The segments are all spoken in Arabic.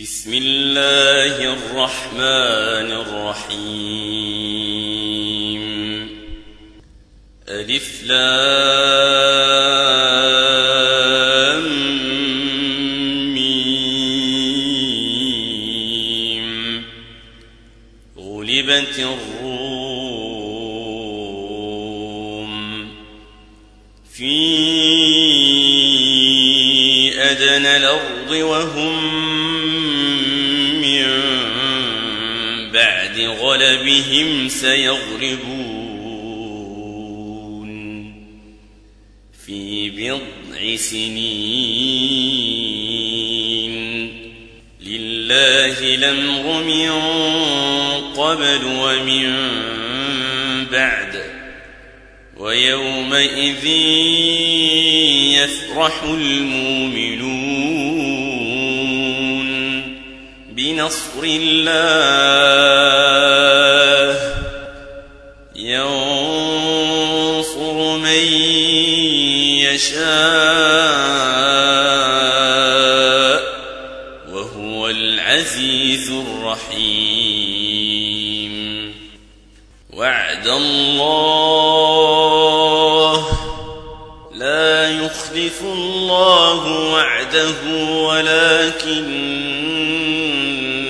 بسم الله الرحمن الرحيم. ألف لام ميم. غلبت الروم في أدنى الأرض وهم غلبهم سيغلبون في بضع سنين. لله الأمر من قبل ومن بعد ويومئذ يفرح المؤمنون. بنصر الله. ينصر من يشاء وهو العزيز الرحيم. وعد الله لا يخلف الله وعده ولكن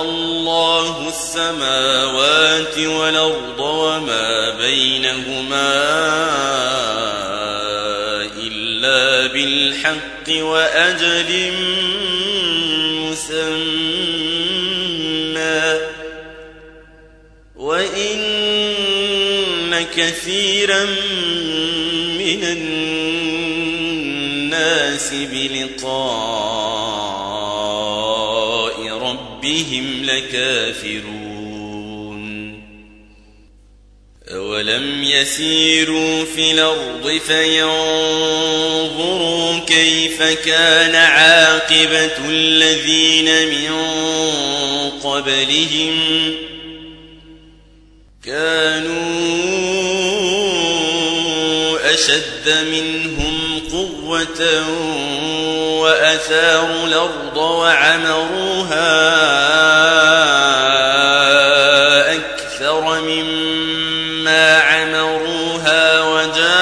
الله السماوات والأرض وما بينهما إلا بالحق وأجل مسمى. وإن كثيرا من الناس بلقاء ربهم لكافرون. أولم يسيروا في الأرض فينظروا كيف كان عاقبة الذين من قبلهم كانوا أشد منهم قوة وأثاروا الأرض وعمروها أكثر مما عمروها وجاءتهم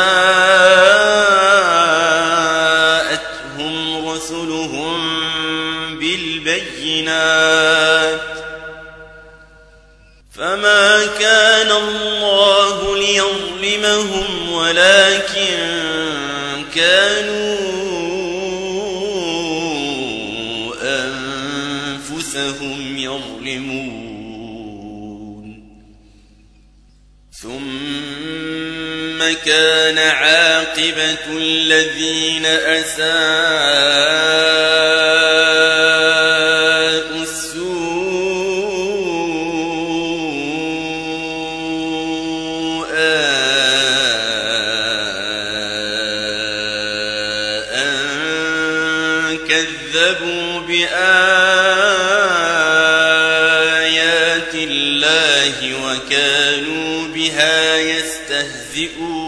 رسلهم بالبينات عاقبة الذين أساءوا السوء أن كذبوا بآيات الله وكانوا بها يستهزئون.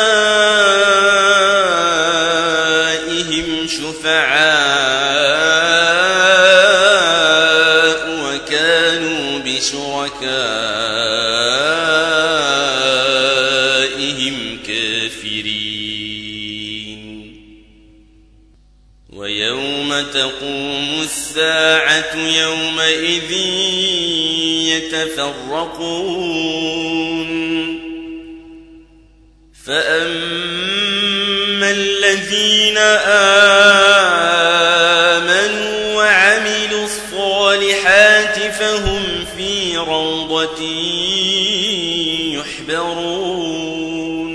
يتفرقون. فأما الذين آمنوا وعملوا الصالحات فهم في روضة يحبرون.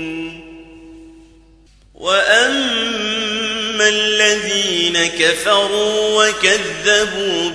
وأما الذين كفروا وكذبوا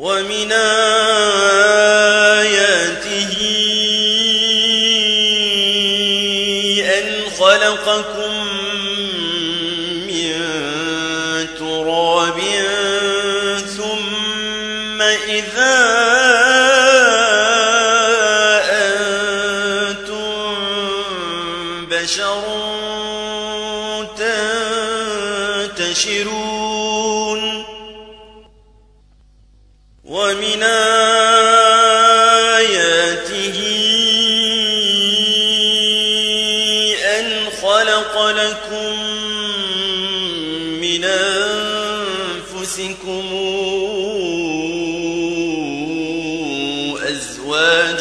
ومن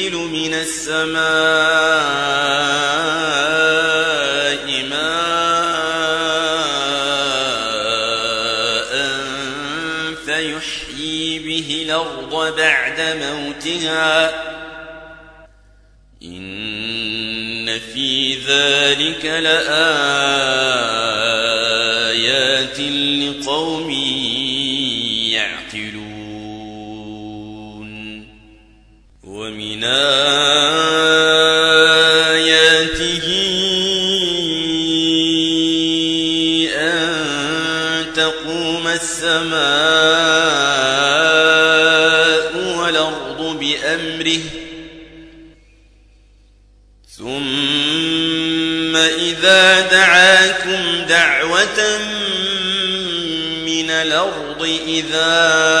وينزل من السماء ماء فيحيي به الأرض بعد موتها. إن في ذلك لآيات لقوم ومن آياته أن تقوم السماء والأرض بأمره ثم إذا دعاكم دعوة من الأرض إذا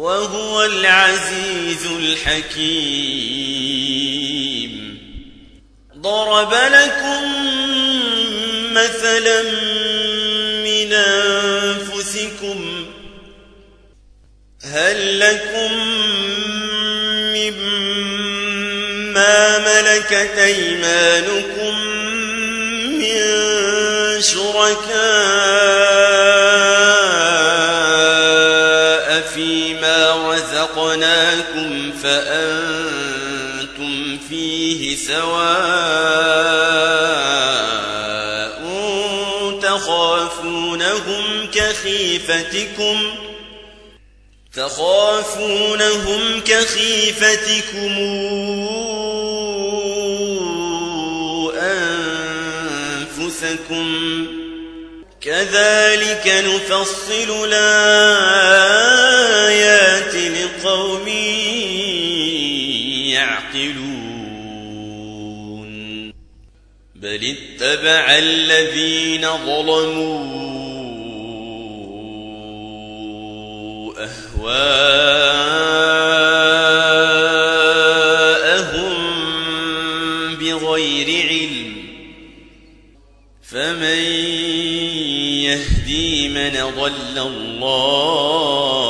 وهو العزيز الحكيم. ضرب لكم مثلا من أنفسكم. هل لكم مما ملكت أيمانكم من شركاء فأنتم فيه سواء تخافونهم كخيفتكم تخافونهم كخيفتكم أنفسكم كذلك نفصل الآيات لقوم اتبع الذين ظلموا أهواءهم بغير علم. فمن يهدي من ضل الله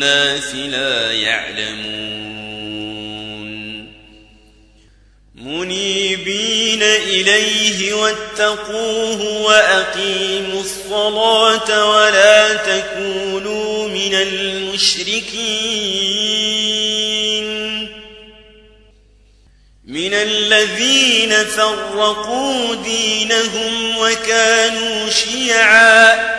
لا يعلمون. منيبين إليه واتقوه وأقيموا الصلاة ولا تكونوا من المشركين. من الذين فرقوا دينهم وكانوا شيعا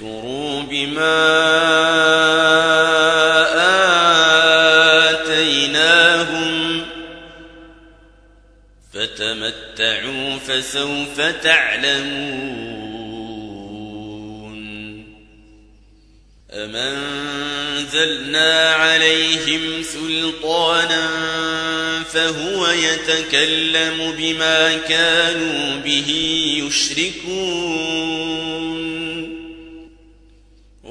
ليكفروا بما آتيناهم فتمتعوا فسوف تعلمون أم أنزلنا عليهم سلطانا فهو يتكلم بما كانوا به يشركون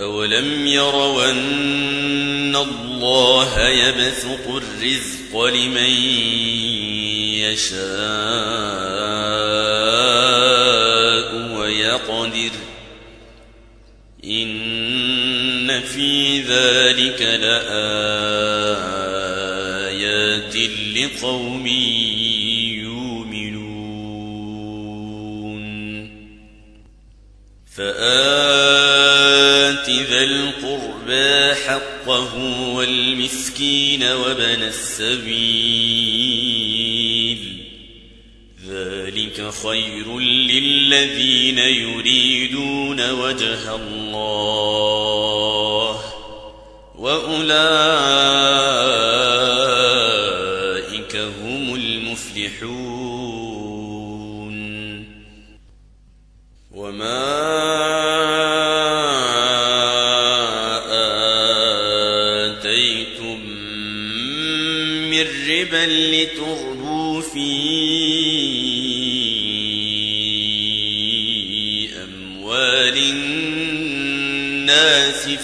أولم يروا أن الله يبسط الرزق لمن يشاء ويقدر إن في ذلك لآيات لقوم يؤمنون فآت حقه والمسكين وابن السبيل. ذلك خير للذين يريدون وجه الله. وأولئك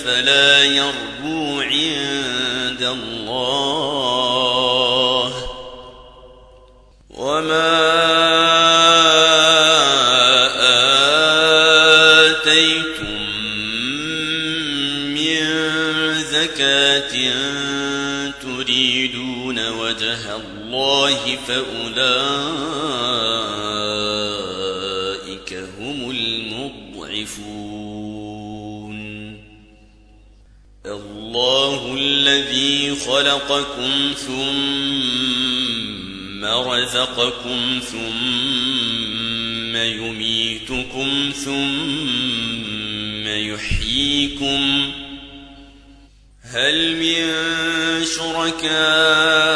فلا يربو عند الله وما آتيتم من زكاة تريدون وجه الله فأولئك خلقكم ثم رزقكم ثم يميتكم ثم يحييكم. هل من شركائكم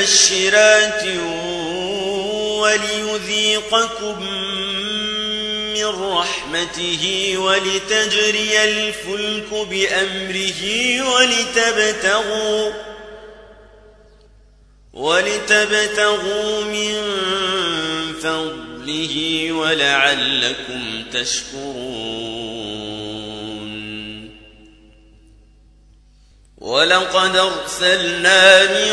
مبشرات وليذيقكم من رحمته ولتجري الفلك بأمره ولتبتغوا ولتبتغوا من فضله ولعلكم تشكرون. ولقد أرسلنا من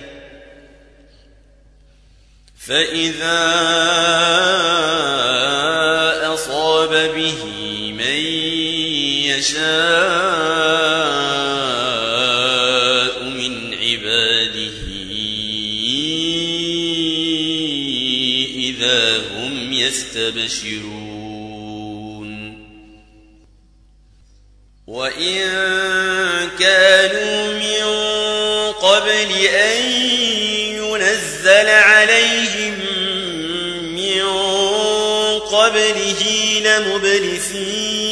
فإذا أصاب به من يشاء من عباده إذا هم يستبشرون. قبله لمبلسين.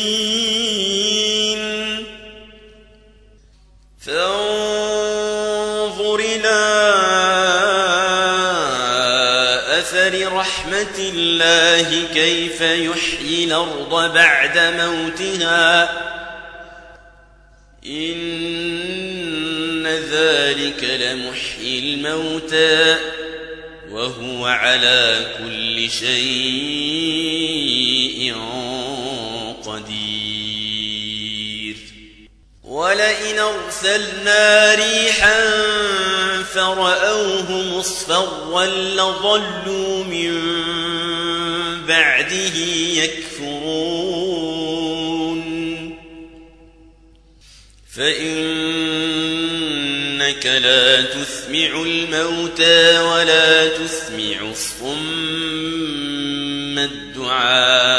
فانظر إلى أثر رحمة الله كيف يحيي الأرض بعد موتها. إن ذلك لمحيي الموتى. وهو على كل شيء قدير. ولئن أرسلنا ريحا فرأوه مصفرا لظلوا من بعده يكفرون. فإنك لا تسمع الموتى ولا تسمع الصم الدعاء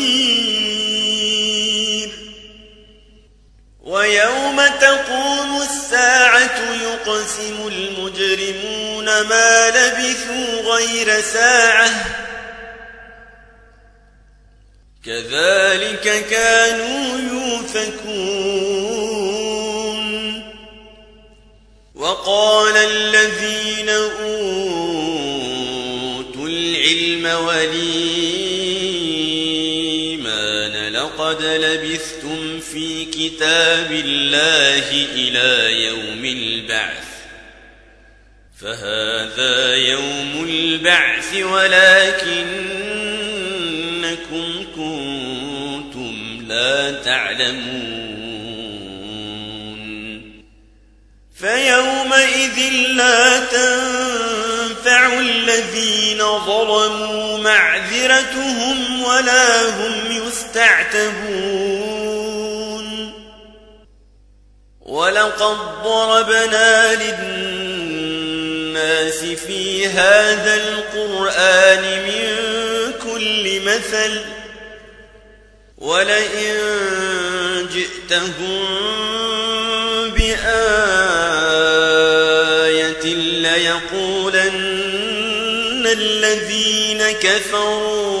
يقسم المجرمون ما لبثوا غير ساعة. كذلك كانوا يوفكون وقال الذين أوتوا العلم والإيمان كتاب الله إلى يوم البعث. فهذا يوم البعث ولكنكم كنتم لا تعلمون. فيومئذ لا تنفع الذين ظلموا معذرتهم ولا هم يستعتبون. ولقد ضربنا للناس في هذا القرآن من كل مثل ولئن جئتهم بآية ليقولن الذين كفروا